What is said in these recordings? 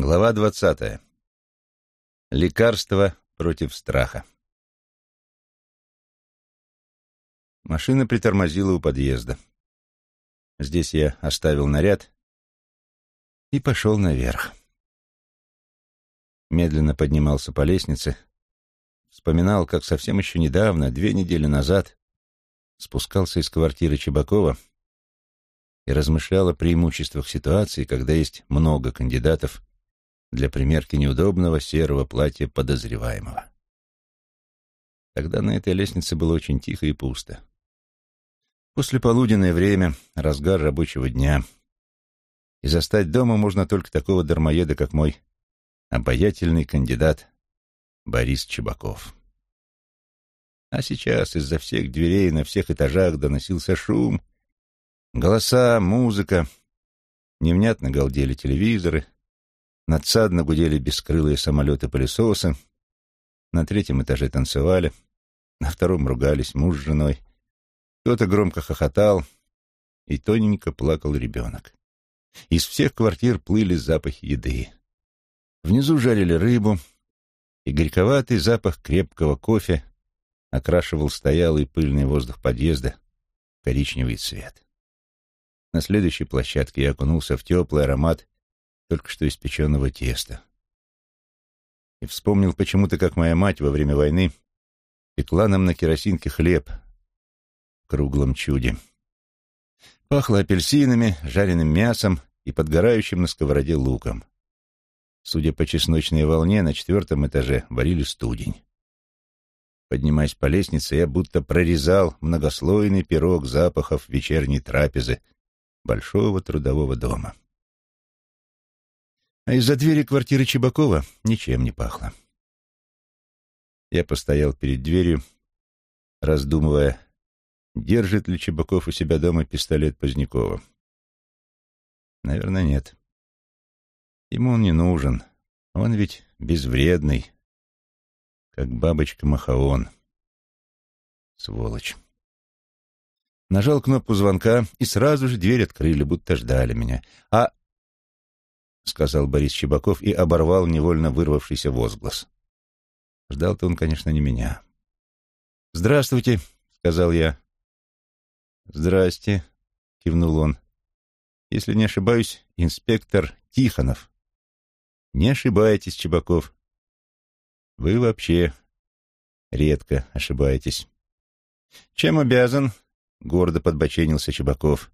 Глава двадцатая. Лекарство против страха. Машина притормозила у подъезда. Здесь я оставил наряд и пошел наверх. Медленно поднимался по лестнице, вспоминал, как совсем еще недавно, две недели назад, спускался из квартиры Чебакова и размышлял о преимуществах ситуации, когда есть много кандидатов для примерки неудобного серого платья подозреваемого. Тогда на этой лестнице было очень тихо и пусто. После полуденное время, разгар рабочего дня, и застать дома можно только такого дармоеда, как мой обаятельный кандидат Борис Чебаков. А сейчас из-за всех дверей на всех этажах доносился шум, голоса, музыка, невнятно галдели телевизоры — Надсадно гудели бескрылые самолеты-пылесосы. На третьем этаже танцевали. На втором ругались муж с женой. Кто-то громко хохотал, и тоненько плакал ребенок. Из всех квартир плыли запахи еды. Внизу жарили рыбу, и горьковатый запах крепкого кофе окрашивал стоялый пыльный воздух подъезда коричневый цвет. На следующей площадке я окунулся в теплый аромат только что испеченного теста. И вспомнил почему-то, как моя мать во время войны пекла нам на керосинке хлеб в круглом чуде. Пахло апельсинами, жареным мясом и подгорающим на сковороде луком. Судя по чесночной волне, на четвертом этаже варили студень. Поднимаясь по лестнице, я будто прорезал многослойный пирог запахов вечерней трапезы большого трудового дома а из-за двери квартиры Чебакова ничем не пахло. Я постоял перед дверью, раздумывая, держит ли Чебаков у себя дома пистолет Позднякова. Наверное, нет. Ему он не нужен. Он ведь безвредный, как бабочка Махаон. Сволочь. Нажал кнопку звонка, и сразу же дверь открыли, будто ждали меня. А — сказал Борис Чебаков и оборвал невольно вырвавшийся возглас. Ждал-то он, конечно, не меня. «Здравствуйте», — сказал я. «Здрасте», — кивнул он. «Если не ошибаюсь, инспектор Тихонов». «Не ошибаетесь, Чебаков. Вы вообще редко ошибаетесь». «Чем обязан?» — гордо подбоченился Чебаков.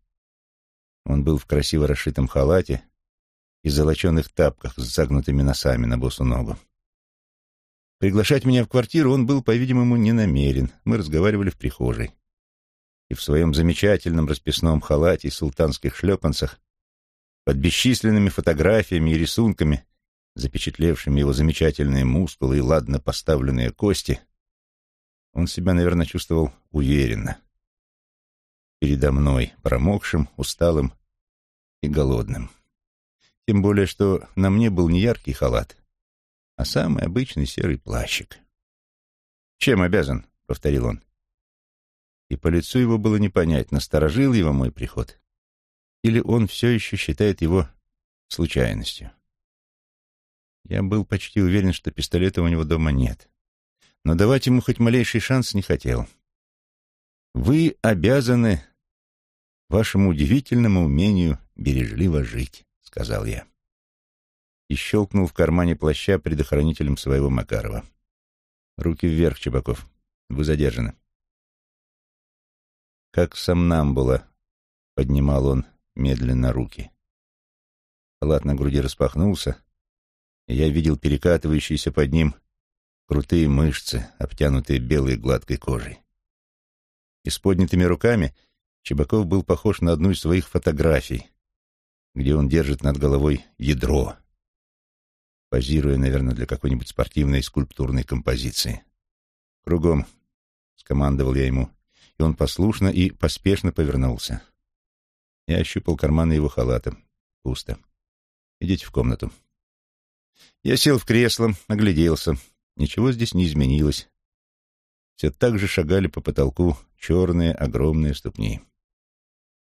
Он был в красиво расшитом халате, и золоченых тапках с загнутыми носами на босу ногу. Приглашать меня в квартиру он был, по-видимому, не намерен. Мы разговаривали в прихожей. И в своем замечательном расписном халате и султанских шлепанцах, под бесчисленными фотографиями и рисунками, запечатлевшими его замечательные мускулы и ладно поставленные кости, он себя, наверное, чувствовал уверенно. Передо мной, промокшим, усталым и голодным. Тем более, что на мне был не яркий халат, а самый обычный серый плащик. «Чем обязан?» — повторил он. И по лицу его было не понять, насторожил его мой приход, или он все еще считает его случайностью. Я был почти уверен, что пистолета у него дома нет, но давать ему хоть малейший шанс не хотел. «Вы обязаны вашему удивительному умению бережливо жить» сказал я. И щелкнул в кармане плаща предохранителем своего Макарова. Руки вверх, Чебаков. Вы задержаны. Как сам нам было, поднимал он медленно руки. Халат на груди распахнулся, и я видел перекатывающиеся под ним крутые мышцы, обтянутые белой гладкой кожей. И с поднятыми руками Чебаков был похож на одну из своих фотографий, где он держит над головой ядро, позируя, наверное, для какой-нибудь спортивной скульптурной композиции. «Кругом», — скомандовал я ему, и он послушно и поспешно повернулся. Я ощупал карманы его халата. Пусто. «Идите в комнату». Я сел в кресло, огляделся. Ничего здесь не изменилось. Все так же шагали по потолку черные огромные ступни.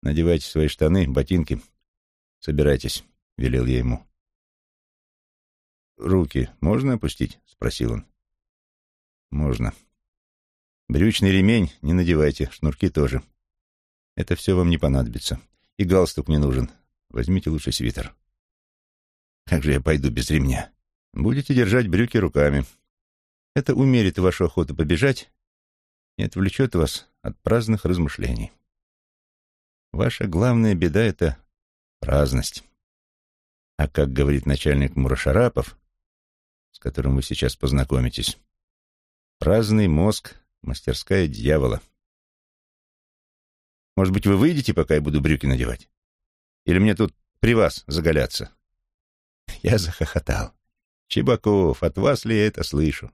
«Надевайте свои штаны, ботинки», «Собирайтесь», — велел я ему. руки можно опустить?» — спросил он. «Можно. Брючный ремень не надевайте, шнурки тоже. Это все вам не понадобится. И галстук не нужен. Возьмите лучше свитер. Как же я пойду без ремня? Будете держать брюки руками. Это умерит вашу охоту побежать и отвлечет вас от праздных размышлений. Ваша главная беда — это праздность. А как говорит начальник Мурашарапов, с которым вы сейчас познакомитесь, праздный мозг — мастерская дьявола. Может быть, вы выйдете, пока я буду брюки надевать? Или мне тут при вас заголяться?» Я захохотал. «Чебаков, от вас ли я это слышу?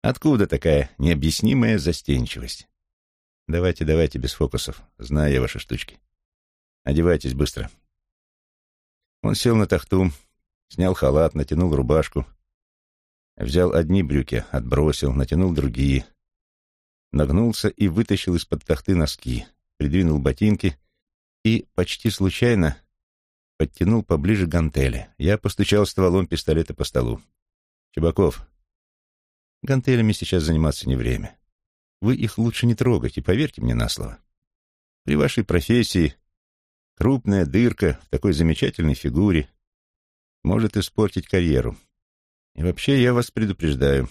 Откуда такая необъяснимая застенчивость? Давайте, давайте, без фокусов. Знаю я ваши штучки. Одевайтесь быстро». Он сел на тахту, снял халат, натянул рубашку, взял одни брюки, отбросил, натянул другие, нагнулся и вытащил из-под тахты носки, придвинул ботинки и, почти случайно, подтянул поближе гантели. Я постучал стволом пистолета по столу. «Чебаков, гантелями сейчас заниматься не время. Вы их лучше не трогайте, поверьте мне на слово. При вашей профессии крупная дырка в такой замечательной фигуре может испортить карьеру. И вообще я вас предупреждаю,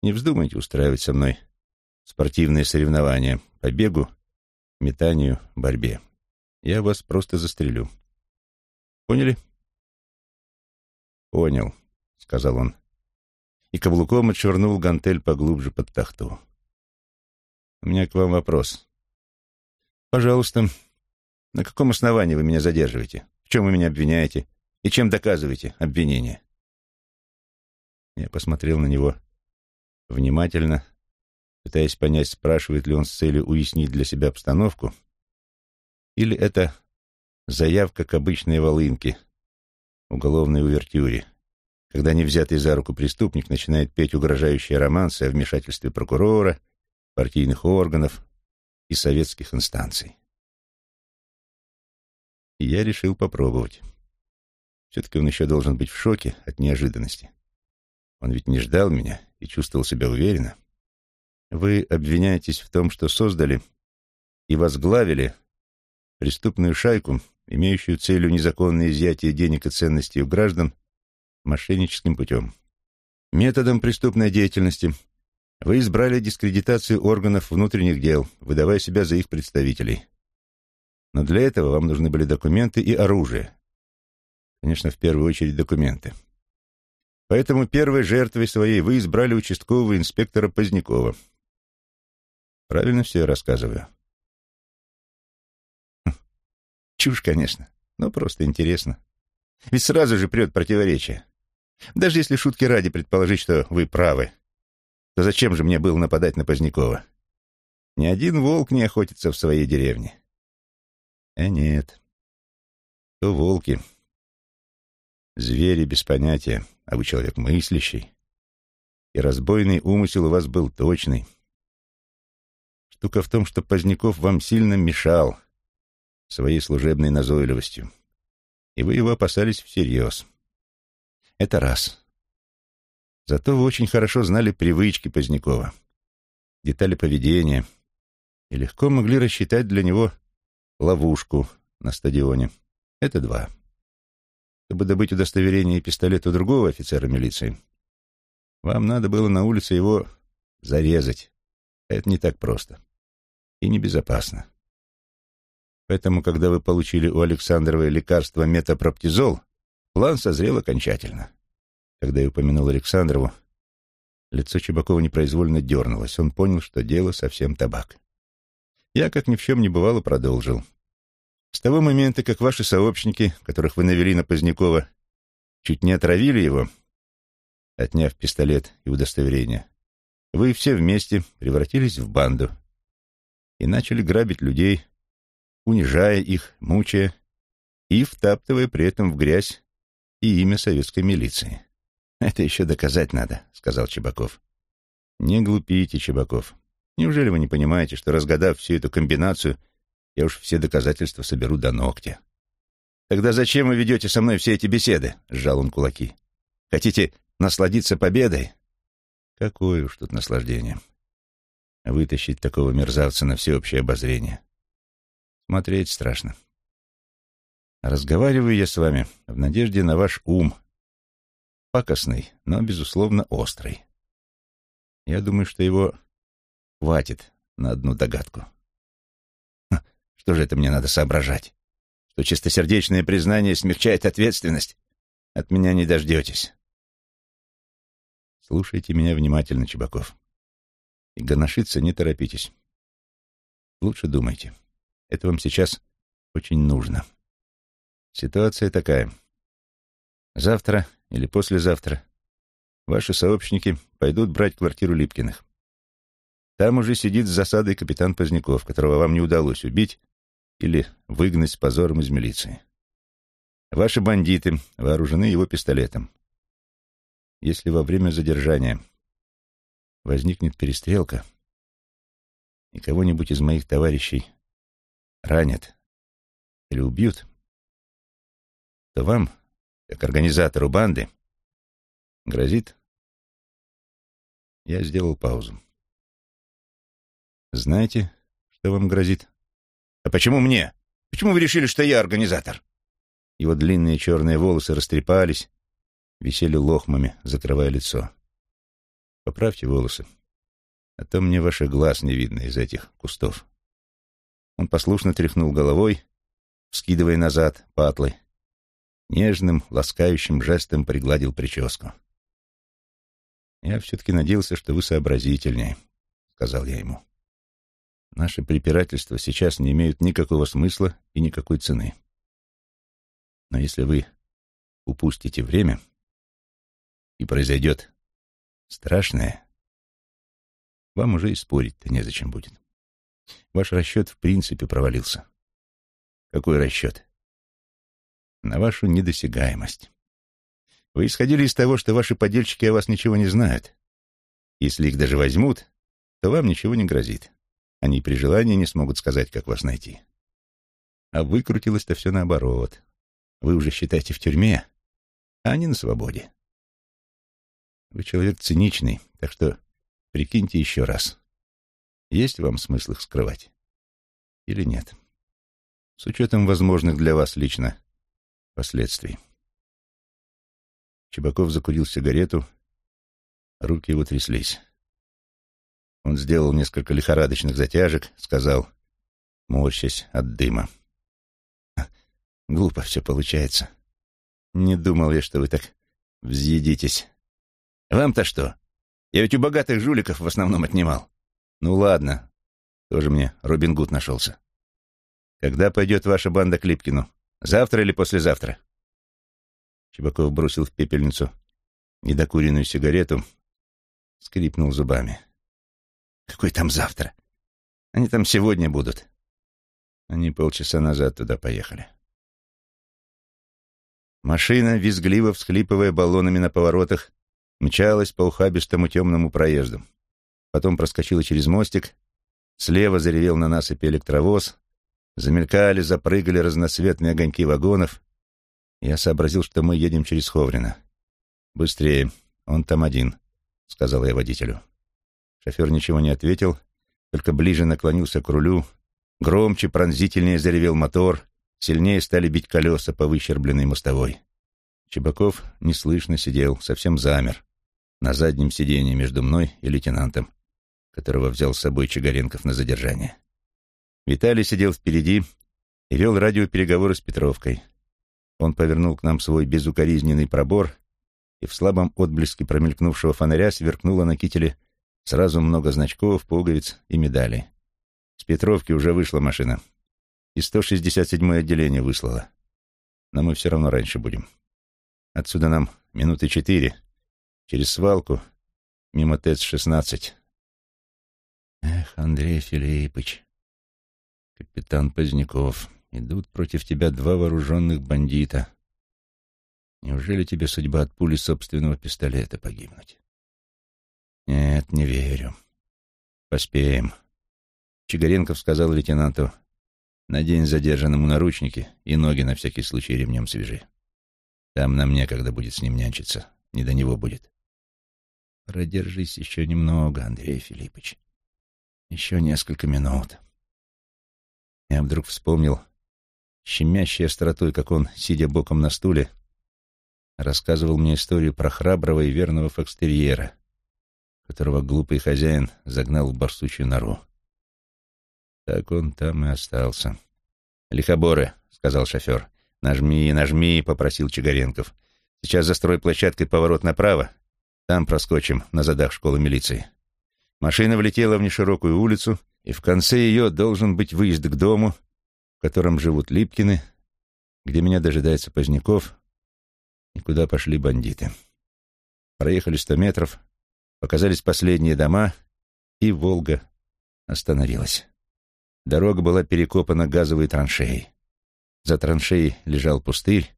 не вздумайте устраивать со мной спортивные соревнования по бегу, метанию, борьбе. Я вас просто застрелю. Поняли? Понял, сказал он. И каблуком отшвырнул гантель поглубже под тахту. У меня к вам вопрос. Пожалуйста. На каком основании вы меня задерживаете? В чем вы меня обвиняете? И чем доказываете обвинение? Я посмотрел на него внимательно, пытаясь понять, спрашивает ли он с целью уяснить для себя обстановку, или это Заявка к обычной волынке, уголовной увертюре, когда невзятый за руку преступник начинает петь угрожающие романсы о вмешательстве прокурора, партийных органов и советских инстанций. И я решил попробовать. Все-таки он еще должен быть в шоке от неожиданности. Он ведь не ждал меня и чувствовал себя уверенно. Вы обвиняетесь в том, что создали и возглавили преступную шайку, имеющую целью незаконное изъятие денег и ценностей у граждан мошенническим путем. Методом преступной деятельности вы избрали дискредитацию органов внутренних дел, выдавая себя за их представителей. Но для этого вам нужны были документы и оружие. Конечно, в первую очередь документы. Поэтому первой жертвой своей вы избрали участкового инспектора Позднякова. Правильно все я рассказываю? Чушь, конечно, но просто интересно. Ведь сразу же прет противоречие. Даже если шутки ради предположить, что вы правы, то зачем же мне было нападать на Позднякова? Ни один волк не охотится в своей деревне. А нет, то волки. Звери без понятия, а вы человек мыслящий. И разбойный умысел у вас был точный. Штука в том, что Поздняков вам сильно мешал, своей служебной назойливостью, и вы его опасались всерьез. Это раз. Зато вы очень хорошо знали привычки Позднякова, детали поведения, и легко могли рассчитать для него ловушку на стадионе. Это два. Чтобы добыть удостоверение и пистолет у другого офицера милиции, вам надо было на улице его зарезать. Это не так просто и небезопасно. Поэтому, когда вы получили у Александровой лекарство метапроптизол, план созрел окончательно. Когда я упомянул Александрову, лицо Чебакова непроизвольно дернулось. Он понял, что дело совсем табак. Я, как ни в чем не бывало, продолжил. С того момента, как ваши сообщники, которых вы навели на Позднякова, чуть не отравили его, отняв пистолет и удостоверение, вы все вместе превратились в банду и начали грабить людей, унижая их, мучая и втаптывая при этом в грязь и имя советской милиции. «Это еще доказать надо», — сказал Чебаков. «Не глупите, Чебаков. Неужели вы не понимаете, что, разгадав всю эту комбинацию, я уж все доказательства соберу до ногтя?» «Тогда зачем вы ведете со мной все эти беседы?» — сжал он кулаки. «Хотите насладиться победой? Какое уж тут наслаждение. Вытащить такого мерзавца на всеобщее обозрение. Смотреть страшно. Разговариваю я с вами в надежде на ваш ум. Пакостный, но, безусловно, острый. Я думаю, что его хватит на одну догадку. Что же это мне надо соображать? Что чистосердечное признание смягчает ответственность? От меня не дождетесь. Слушайте меня внимательно, Чебаков. И гоношиться не торопитесь. Лучше думайте. Это вам сейчас очень нужно. Ситуация такая. Завтра или послезавтра ваши сообщники пойдут брать квартиру Липкиных. Там уже сидит с засадой капитан Поздняков, которого вам не удалось убить или выгнать с позором из милиции. Ваши бандиты вооружены его пистолетом. Если во время задержания возникнет перестрелка, и кого-нибудь из моих товарищей ранят или убьют, то вам, как организатору банды, грозит... Я сделал паузу. Знаете, что вам грозит? А почему мне? Почему вы решили, что я организатор? Его длинные черные волосы растрепались, висели лохмами, закрывая лицо. Поправьте волосы, а то мне ваших глаз не видно из этих кустов. Он послушно тряхнул головой, вскидывая назад патлы. Нежным, ласкающим жестом пригладил прическу. «Я все-таки надеялся, что вы сообразительнее», — сказал я ему. «Наши препирательства сейчас не имеют никакого смысла и никакой цены. Но если вы упустите время, и произойдет страшное, вам уже и спорить-то незачем будет. Ваш расчет в принципе провалился. Какой расчет? На вашу недосягаемость. Вы исходили из того, что ваши подельщики о вас ничего не знают. Если их даже возьмут, то вам ничего не грозит. Они при желании не смогут сказать, как вас найти. А выкрутилось-то все наоборот. Вы уже считаете в тюрьме, а они на свободе. Вы человек циничный, так что прикиньте еще раз. Есть вам смысл их скрывать? Или нет? С учетом возможных для вас лично последствий. Чебаков закурил сигарету, руки его тряслись. Он сделал несколько лихорадочных затяжек, сказал, морщась от дыма. Глупо все получается. Не думал я, что вы так взъедитесь. Вам-то что? Я ведь у богатых жуликов в основном отнимал. Ну ладно, тоже мне Робин Гуд нашелся. Когда пойдет ваша банда к Липкину? Завтра или послезавтра? Чебаков бросил в пепельницу недокуренную сигарету, скрипнул зубами. Какой там завтра? Они там сегодня будут. Они полчаса назад туда поехали. Машина, визгливо всхлипывая баллонами на поворотах, мчалась по ухабистому темному проезду. Потом проскочила через мостик, слева заревел на насыпи электровоз, замелькали, запрыгали разноцветные огоньки вагонов. Я сообразил, что мы едем через Ховрино. «Быстрее, он там один», — сказал я водителю. Шофер ничего не ответил, только ближе наклонился к рулю, громче, пронзительнее заревел мотор — Сильнее стали бить колеса по выщербленной мостовой. Чебаков неслышно сидел, совсем замер, на заднем сиденье между мной и лейтенантом, которого взял с собой Чигаренков на задержание. Виталий сидел впереди и вел радиопереговоры с Петровкой. Он повернул к нам свой безукоризненный пробор, и в слабом отблеске промелькнувшего фонаря сверкнуло на кителе сразу много значков, пуговиц и медалей. С Петровки уже вышла машина и 167-е отделение выслало. Но мы все равно раньше будем. Отсюда нам минуты четыре, через свалку, мимо ТЭЦ-16. Эх, Андрей Филиппович, капитан Поздняков, идут против тебя два вооруженных бандита. Неужели тебе судьба от пули собственного пистолета погибнуть? Нет, не верю. Поспеем. Чигаренков сказал лейтенанту, Надень задержанному наручники и ноги на всякий случай ремнем свяжи. Там нам некогда будет с ним нянчиться. не до него будет. Продержись еще немного, Андрей Филиппович. Еще несколько минут. Я вдруг вспомнил щемящей остротой, как он, сидя боком на стуле, рассказывал мне историю про храброго и верного фокстерьера, которого глупый хозяин загнал в барсучью нору. Так он там и остался. «Лихоборы», — сказал шофер. «Нажми, нажми», — попросил Чигаренков. «Сейчас за стройплощадкой поворот направо. Там проскочим, на задах школы милиции». Машина влетела в неширокую улицу, и в конце ее должен быть выезд к дому, в котором живут Липкины, где меня дожидается Поздняков, и куда пошли бандиты. Проехали сто метров, показались последние дома, и «Волга» остановилась. Дорога была перекопана газовой траншеей. За траншеей лежал пустырь,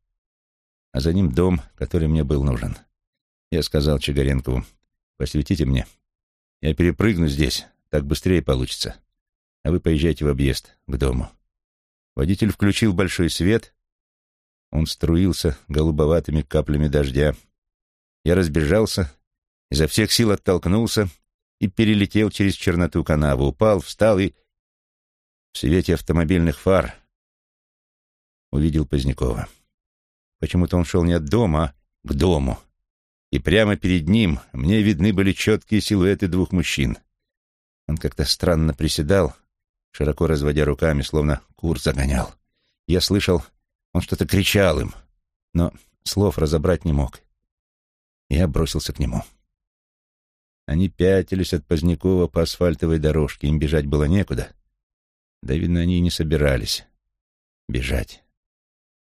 а за ним дом, который мне был нужен. Я сказал Чигаренкову, «Посветите мне. Я перепрыгну здесь, так быстрее получится. А вы поезжайте в объезд, к дому». Водитель включил большой свет. Он струился голубоватыми каплями дождя. Я разбежался, изо всех сил оттолкнулся и перелетел через черноту канавы, упал, встал и в свете автомобильных фар увидел Позднякова. Почему-то он шел не от дома, а к дому. И прямо перед ним мне видны были четкие силуэты двух мужчин. Он как-то странно приседал, широко разводя руками, словно кур загонял. Я слышал, он что-то кричал им, но слов разобрать не мог. Я бросился к нему. Они пятились от Позднякова по асфальтовой дорожке, им бежать было некуда. Да, видно, они и не собирались бежать.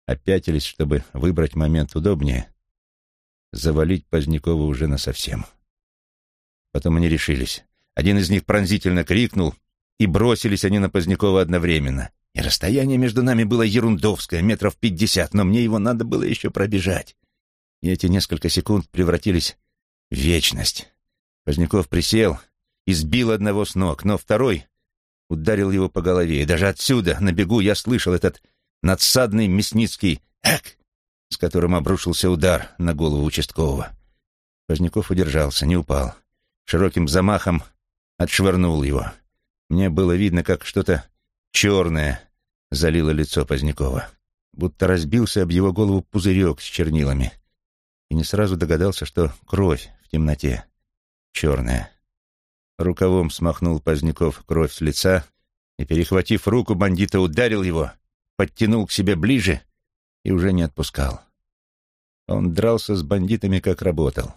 Опятились, чтобы выбрать момент удобнее, завалить Позднякова уже насовсем. Потом они решились. Один из них пронзительно крикнул, и бросились они на Позднякова одновременно. И расстояние между нами было ерундовское, метров пятьдесят, но мне его надо было еще пробежать. И эти несколько секунд превратились в вечность. Поздняков присел и сбил одного с ног, но второй ударил его по голове, и даже отсюда, на бегу, я слышал этот надсадный мясницкий «эк», с которым обрушился удар на голову участкового. Поздняков удержался, не упал. Широким замахом отшвырнул его. Мне было видно, как что-то черное залило лицо Позднякова, будто разбился об его голову пузырек с чернилами, и не сразу догадался, что кровь в темноте черная. Рукавом смахнул Поздняков кровь с лица и, перехватив руку, бандита ударил его, подтянул к себе ближе и уже не отпускал. Он дрался с бандитами, как работал.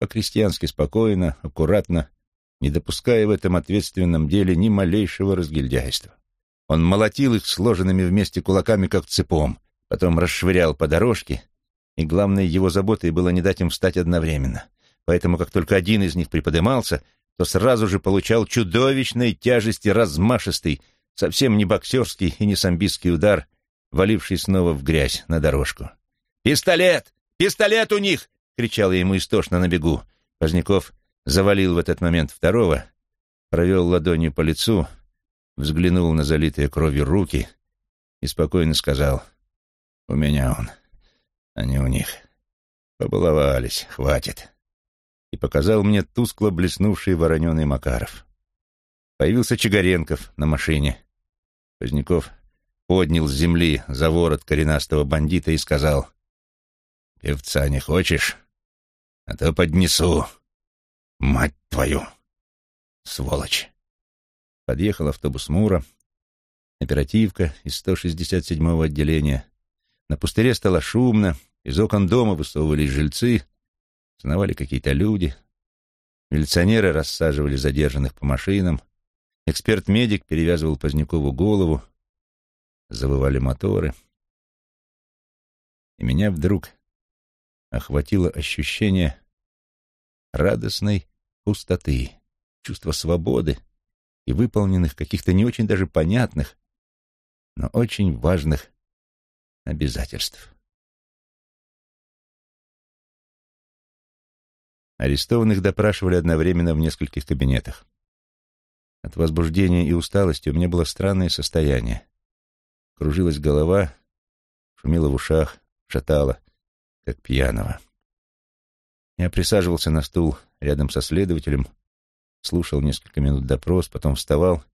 По-крестьянски спокойно, аккуратно, не допуская в этом ответственном деле ни малейшего разгильдяйства. Он молотил их сложенными вместе кулаками, как цепом, потом расшвырял по дорожке, и главной его заботой было не дать им встать одновременно. Поэтому, как только один из них приподымался, то сразу же получал чудовищной тяжести размашистый, совсем не боксерский и не самбистский удар, валивший снова в грязь на дорожку. «Пистолет! Пистолет у них!» — кричал я ему истошно на бегу. Поздняков завалил в этот момент второго, провел ладонью по лицу, взглянул на залитые кровью руки и спокойно сказал, «У меня он, а не у них. Побаловались, хватит» и показал мне тускло блеснувший вороненый Макаров. Появился Чигаренков на машине. Поздняков поднял с земли за ворот коренастого бандита и сказал, «Певца не хочешь? А то поднесу. Мать твою! Сволочь!» Подъехал автобус Мура, оперативка из 167-го отделения. На пустыре стало шумно, из окон дома высовывались жильцы — Сновали какие-то люди. Милиционеры рассаживали задержанных по машинам. Эксперт-медик перевязывал Позднякову голову. Завывали моторы. И меня вдруг охватило ощущение радостной пустоты, чувство свободы и выполненных каких-то не очень даже понятных, но очень важных обязательств. Арестованных допрашивали одновременно в нескольких кабинетах. От возбуждения и усталости у меня было странное состояние. Кружилась голова, шумела в ушах, шатала, как пьяного. Я присаживался на стул рядом со следователем, слушал несколько минут допрос, потом вставал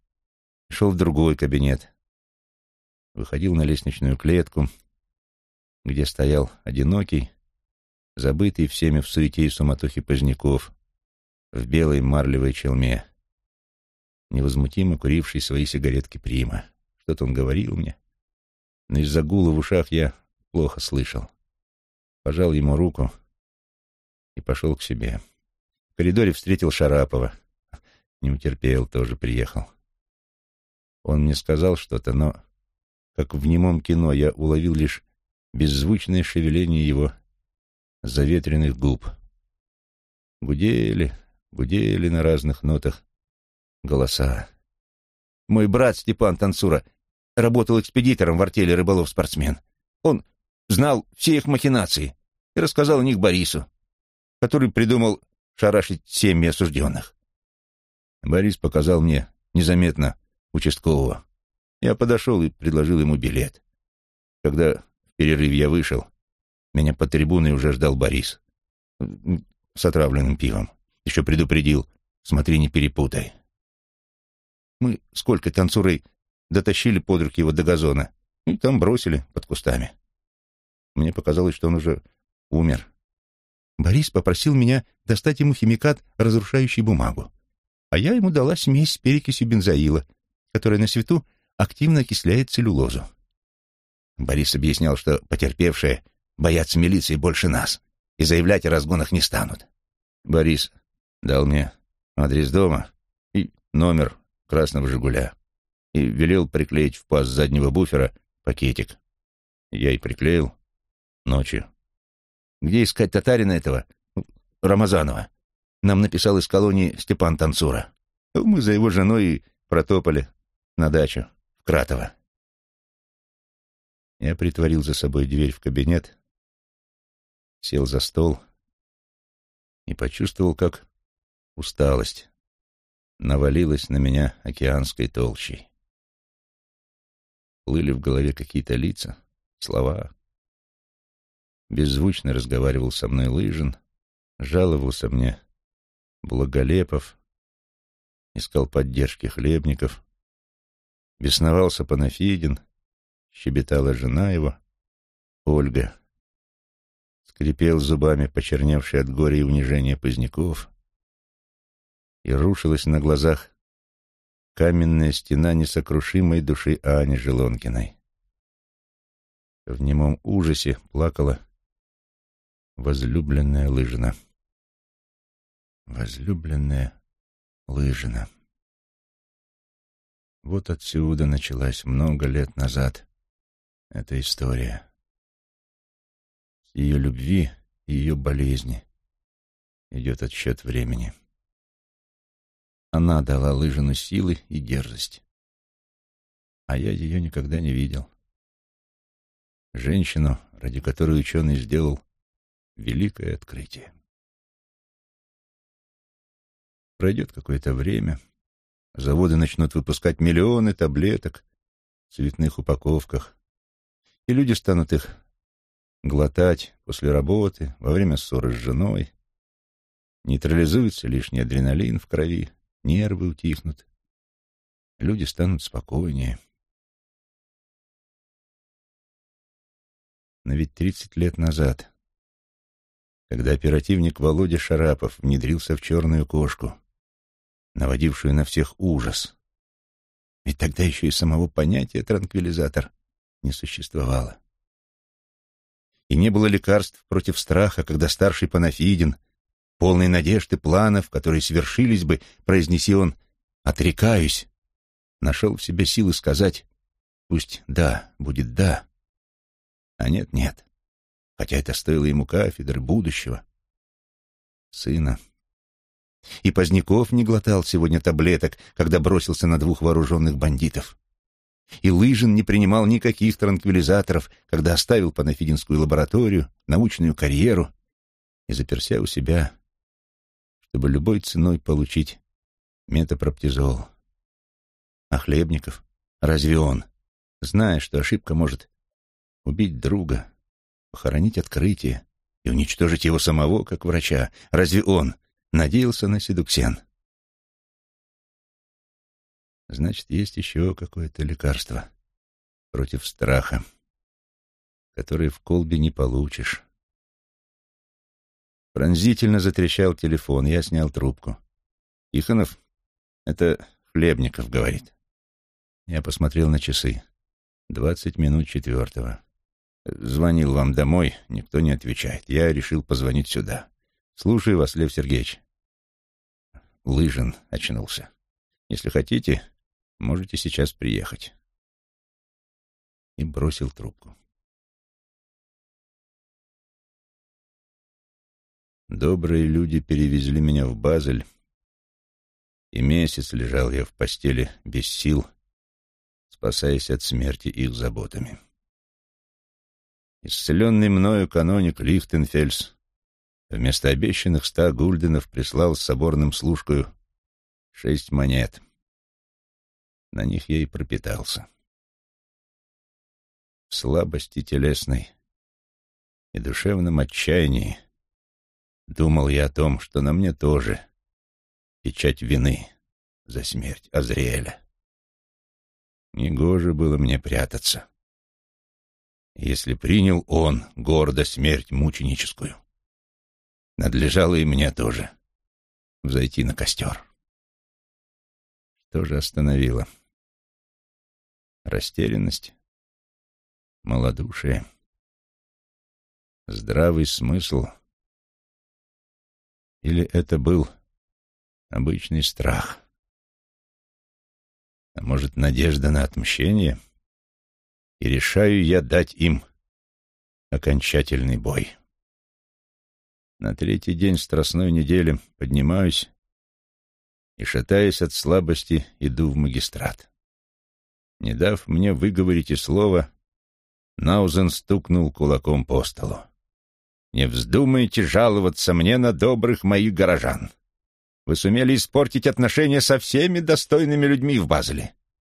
и шел в другой кабинет. Выходил на лестничную клетку, где стоял одинокий, забытый всеми в суете и суматохе Поздняков, в белой марлевой челме, невозмутимо куривший свои сигаретки Прима. Что-то он говорил мне, но из-за гула в ушах я плохо слышал. Пожал ему руку и пошел к себе. В коридоре встретил Шарапова. Не утерпел, тоже приехал. Он мне сказал что-то, но, как в немом кино, я уловил лишь беззвучное шевеление его заветренных губ. Гудели, гудели на разных нотах голоса. Мой брат Степан Танцура работал экспедитором в артели рыболов-спортсмен. Он знал все их махинации и рассказал о них Борису, который придумал шарашить семьи осужденных. Борис показал мне незаметно участкового. Я подошел и предложил ему билет. Когда в перерыве я вышел, меня под трибуной уже ждал Борис с отравленным пивом. Еще предупредил, смотри, не перепутай. Мы сколько танцурой дотащили под руки его до газона и там бросили под кустами. Мне показалось, что он уже умер. Борис попросил меня достать ему химикат, разрушающий бумагу. А я ему дала смесь с перекисью бензоила, которая на свету активно окисляет целлюлозу. Борис объяснял, что потерпевшие боятся милиции больше нас и заявлять о разгонах не станут. Борис дал мне адрес дома и номер красного «Жигуля» и велел приклеить в паз заднего буфера пакетик. Я и приклеил ночью. Где искать татарина этого? Рамазанова. Нам написал из колонии Степан Танцура. Мы за его женой и протопали на дачу в Кратово. Я притворил за собой дверь в кабинет, сел за стол и почувствовал, как усталость навалилась на меня океанской толщей. Плыли в голове какие-то лица, слова, Беззвучно разговаривал со мной Лыжин, жаловался мне Благолепов, искал поддержки хлебников, бесновался Панафидин, щебетала жена его, Ольга, скрипел зубами почерневший от горя и унижения Поздняков, и рушилась на глазах каменная стена несокрушимой души Ани Желонкиной. В немом ужасе плакала возлюбленная Лыжина. Возлюбленная Лыжина. Вот отсюда началась много лет назад эта история. Ее любви и ее болезни идет отсчет времени. Она дала Лыжину силы и дерзость. А я ее никогда не видел. Женщину, ради которой ученый сделал великое открытие. Пройдет какое-то время, заводы начнут выпускать миллионы таблеток в цветных упаковках, и люди станут их глотать после работы, во время ссоры с женой. Нейтрализуется лишний адреналин в крови, нервы утихнут. Люди станут спокойнее. Но ведь тридцать лет назад когда оперативник Володя Шарапов внедрился в черную кошку, наводившую на всех ужас. Ведь тогда еще и самого понятия транквилизатор не существовало. И не было лекарств против страха, когда старший Панафидин, полный надежд и планов, которые свершились бы, произнеси он «отрекаюсь», нашел в себе силы сказать «пусть да, будет да», а нет, нет хотя это стоило ему кафедры будущего, сына. И Поздняков не глотал сегодня таблеток, когда бросился на двух вооруженных бандитов. И Лыжин не принимал никаких транквилизаторов, когда оставил панафидинскую лабораторию, научную карьеру и заперся у себя, чтобы любой ценой получить метапроптизол. А Хлебников, разве он, зная, что ошибка может убить друга, похоронить открытие, и уничтожить его самого, как врача. Разве он надеялся на седуксен? Значит, есть еще какое-то лекарство против страха, которое в колбе не получишь. Пронзительно затрещал телефон, я снял трубку. «Иханов, это Хлебников говорит». Я посмотрел на часы. Двадцать минут четвертого. Звонил вам домой, никто не отвечает. Я решил позвонить сюда. Слушаю вас, Лев Сергеевич. Лыжин очнулся. Если хотите, можете сейчас приехать. И бросил трубку. Добрые люди перевезли меня в Базель, и месяц лежал я в постели без сил, спасаясь от смерти их заботами. Исцеленный мною каноник Лихтенфельс вместо обещанных ста гульденов прислал соборным служкою шесть монет. На них я и пропитался. В слабости телесной и душевном отчаянии думал я о том, что на мне тоже печать вины за смерть Азриэля. Негоже было мне прятаться, если принял он гордо смерть мученическую. Надлежало и мне тоже взойти на костер. Что же остановило? Растерянность, малодушие, здравый смысл? Или это был обычный страх? А может, надежда на отмщение? И решаю я дать им окончательный бой. На третий день страстной недели поднимаюсь и, шатаясь от слабости, иду в магистрат. Не дав мне выговорить и слова, Наузен стукнул кулаком по столу. «Не вздумайте жаловаться мне на добрых моих горожан. Вы сумели испортить отношения со всеми достойными людьми в Базеле,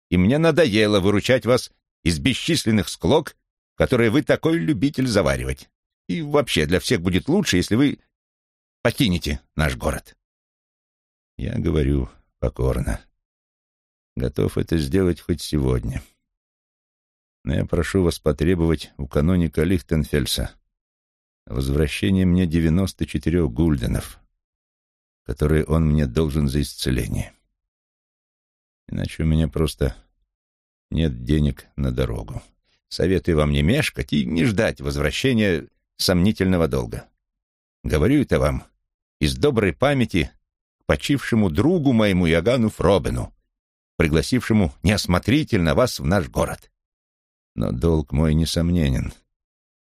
и мне надоело выручать вас из бесчисленных склок, которые вы такой любитель заваривать. И вообще для всех будет лучше, если вы покинете наш город. Я говорю покорно. Готов это сделать хоть сегодня. Но я прошу вас потребовать у каноника Лихтенфельса возвращение мне девяносто четырех гульденов, которые он мне должен за исцеление. Иначе у меня просто нет денег на дорогу. Советую вам не мешкать и не ждать возвращения сомнительного долга. Говорю это вам из доброй памяти к почившему другу моему Ягану Фробену, пригласившему неосмотрительно вас в наш город. Но долг мой несомненен.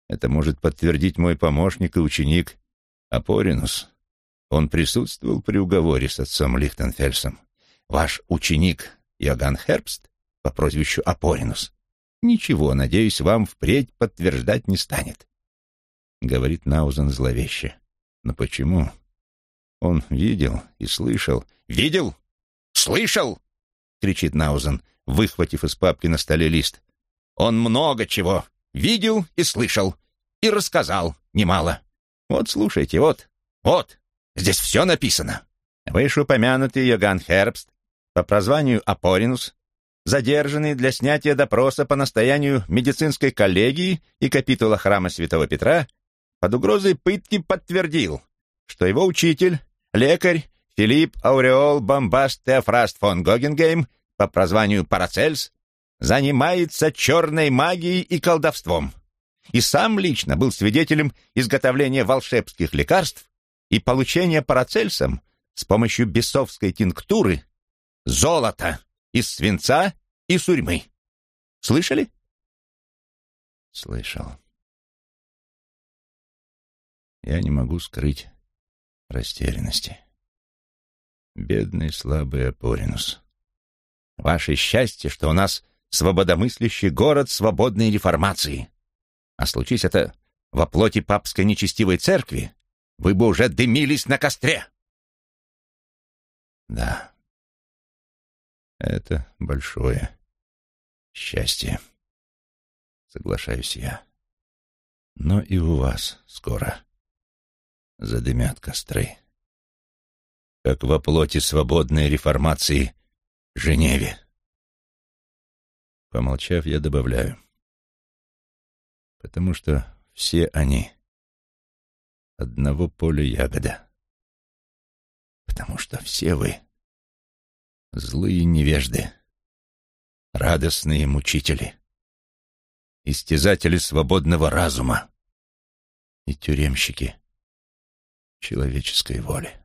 Это может подтвердить мой помощник и ученик Апоринус. Он присутствовал при уговоре с отцом Лихтенфельсом. Ваш ученик Йоган Хербст по прозвищу Апоринус ничего, надеюсь, вам впредь подтверждать не станет. Говорит Наузен зловеще. Но почему? Он видел и слышал. «Видел? Слышал?» — кричит Наузен, выхватив из папки на столе лист. «Он много чего видел и слышал, и рассказал немало. Вот слушайте, вот, вот, здесь все написано. Вышеупомянутый Йоган Хербст по прозванию Апоринус задержанный для снятия допроса по настоянию медицинской коллегии и капитула храма Святого Петра, под угрозой пытки подтвердил, что его учитель, лекарь Филипп Ауреол Бомбаст Теофраст фон Гогенгейм по прозванию Парацельс занимается черной магией и колдовством, и сам лично был свидетелем изготовления волшебских лекарств и получения Парацельсом с помощью бесовской тинктуры золота из свинца и сурьмы. Слышали? Слышал. Я не могу скрыть растерянности. Бедный слабый Апоринус. Ваше счастье, что у нас свободомыслящий город свободной реформации. А случись это во плоти папской нечестивой церкви, вы бы уже дымились на костре. Да, это большое счастье. Соглашаюсь я. Но и у вас скоро задымят костры. Как во плоти свободной реформации Женеве. Помолчав, я добавляю. Потому что все они одного поля ягода. Потому что все вы злые невежды, радостные мучители, истязатели свободного разума и тюремщики человеческой воли.